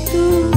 tu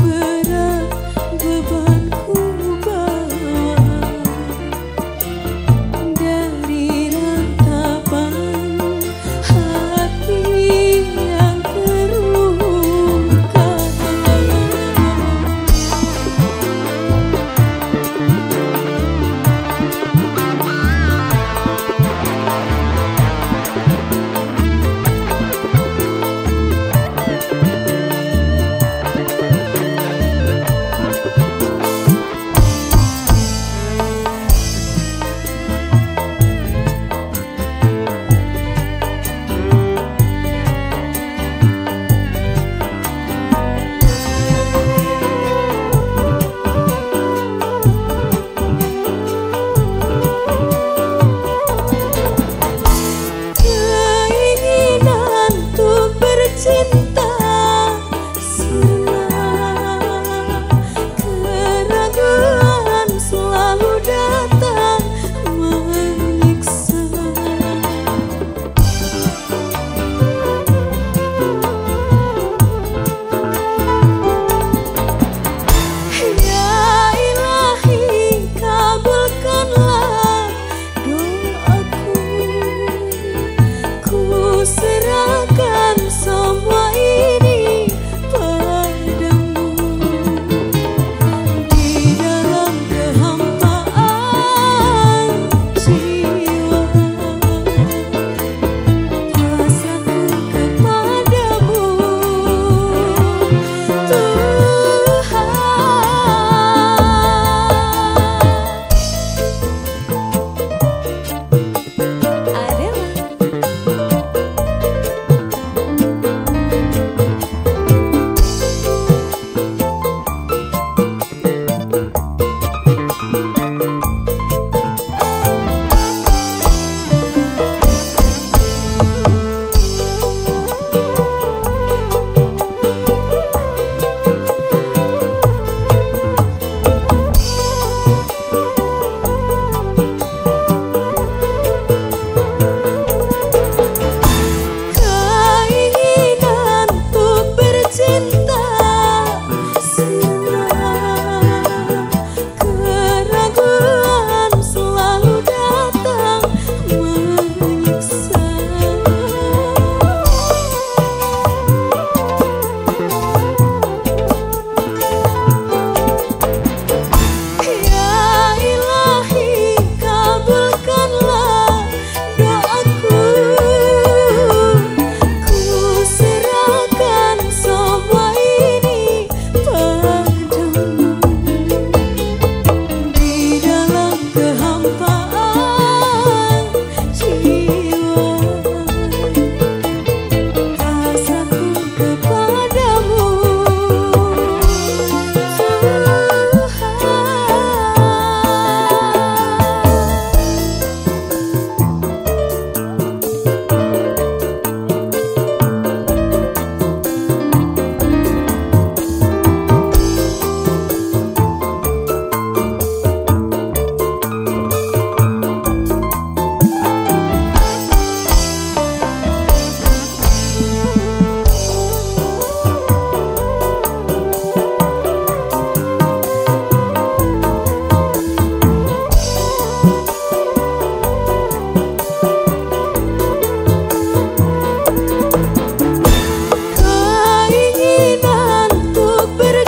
Untuk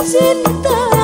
bercinta